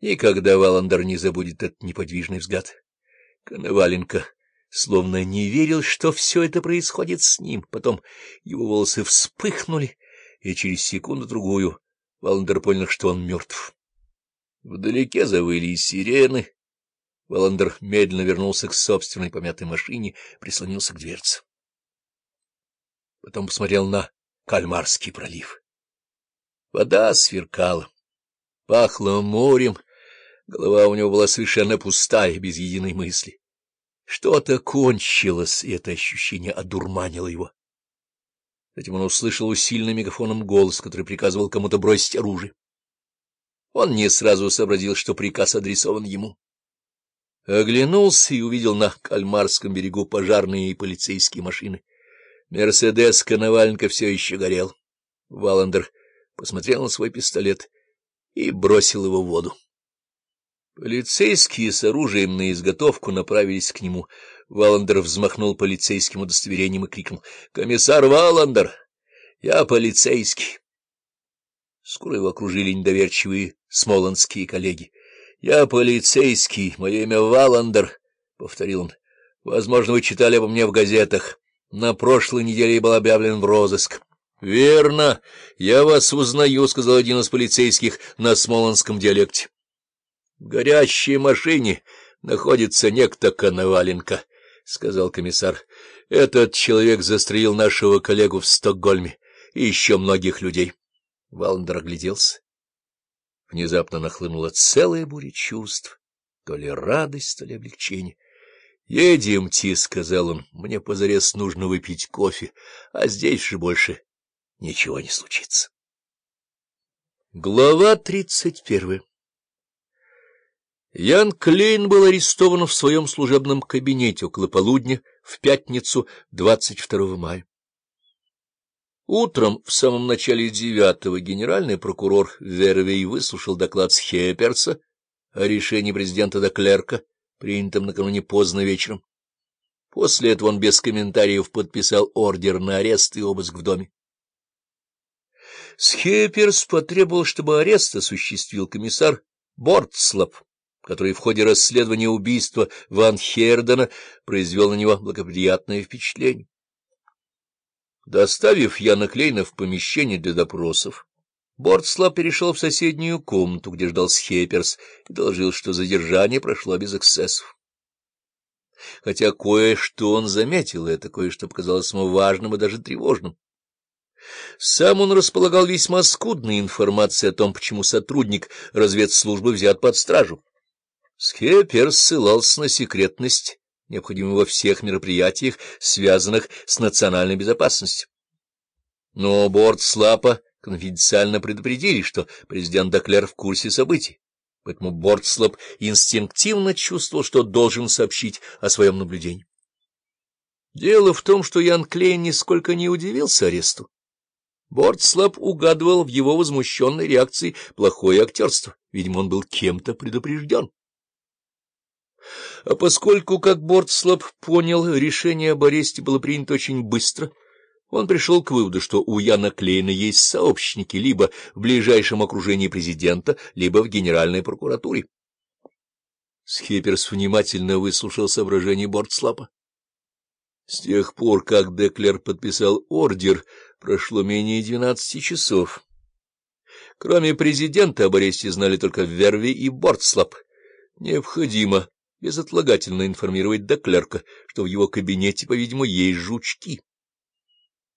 Никогда Валандер не забудет этот неподвижный взгляд. Коноваленко словно не верил, что все это происходит с ним. Потом его волосы вспыхнули, и через секунду-другую Валандер понял, что он мертв. Вдалеке завыли сирены. Валандер медленно вернулся к собственной помятой машине, прислонился к дверце. Потом посмотрел на Кальмарский пролив. Вода сверкала, пахло морем, голова у него была совершенно пустая, без единой мысли. Что-то кончилось, и это ощущение одурманило его. Затем он услышал усиленный мегафоном голос, который приказывал кому-то бросить оружие. Он не сразу сообразил, что приказ адресован ему. Оглянулся и увидел на Кальмарском берегу пожарные и полицейские машины. Мерседес Коноваленко все еще горел. Валандер посмотрел на свой пистолет и бросил его в воду. Полицейские с оружием на изготовку направились к нему. Валандер взмахнул полицейским удостоверением и крикнул. — Комиссар Валандер, я полицейский. Скоро его окружили недоверчивые смолонские коллеги. — Я полицейский, мое имя Валандер, — повторил он. — Возможно, вы читали обо мне в газетах. На прошлой неделе я был объявлен в розыск. — Верно, я вас узнаю, — сказал один из полицейских на смолонском диалекте. — В горящей машине находится некто Коноваленко, — сказал комиссар. — Этот человек застрелил нашего коллегу в Стокгольме и еще многих людей. Валандер огляделся. Внезапно нахлынула целая буря чувств, то ли радость, то ли облегчение. — Едемте, — сказал он, — мне позарез нужно выпить кофе, а здесь же больше ничего не случится. Глава тридцать первая Ян Клейн был арестован в своем служебном кабинете около полудня в пятницу 22 мая. Утром, в самом начале девятого, генеральный прокурор Вервей выслушал доклад Схеперса о решении президента Деклерка, принятом накануне поздно вечером. После этого он без комментариев подписал ордер на арест и обыск в доме. Схеперс потребовал, чтобы арест осуществил комиссар Бортслоп который в ходе расследования убийства Ван Хердена произвел на него благоприятное впечатление. Доставив Яна Клейна в помещение для допросов, Бортслав перешел в соседнюю комнату, где ждал Схеперс, и доложил, что задержание прошло без эксцессов. Хотя кое-что он заметил, это кое-что показалось ему важным и даже тревожным. Сам он располагал весьма скудной информацией о том, почему сотрудник разведслужбы взят под стражу. Скеппер ссылался на секретность, необходимую во всех мероприятиях, связанных с национальной безопасностью. Но борт Слапа конфиденциально предупредили, что президент Доклер в курсе событий, поэтому Бортслап инстинктивно чувствовал, что должен сообщить о своем наблюдении. Дело в том, что Ян Клейн нисколько не удивился аресту. Бортслап угадывал в его возмущенной реакции плохое актерство, видимо, он был кем-то предупрежден. А поскольку, как Бортслап понял, решение об аресте было принято очень быстро, он пришел к выводу, что у Яна Клейна есть сообщники либо в ближайшем окружении президента, либо в Генеральной прокуратуре. Схипперс внимательно выслушал соображения Бортслапа. С тех пор, как Деклер подписал ордер, прошло менее двенадцати часов. Кроме президента об аресте знали только Верви и Бортслап. Необходимо безотлагательно информировать Деклерка, что в его кабинете, по-видимому, есть жучки.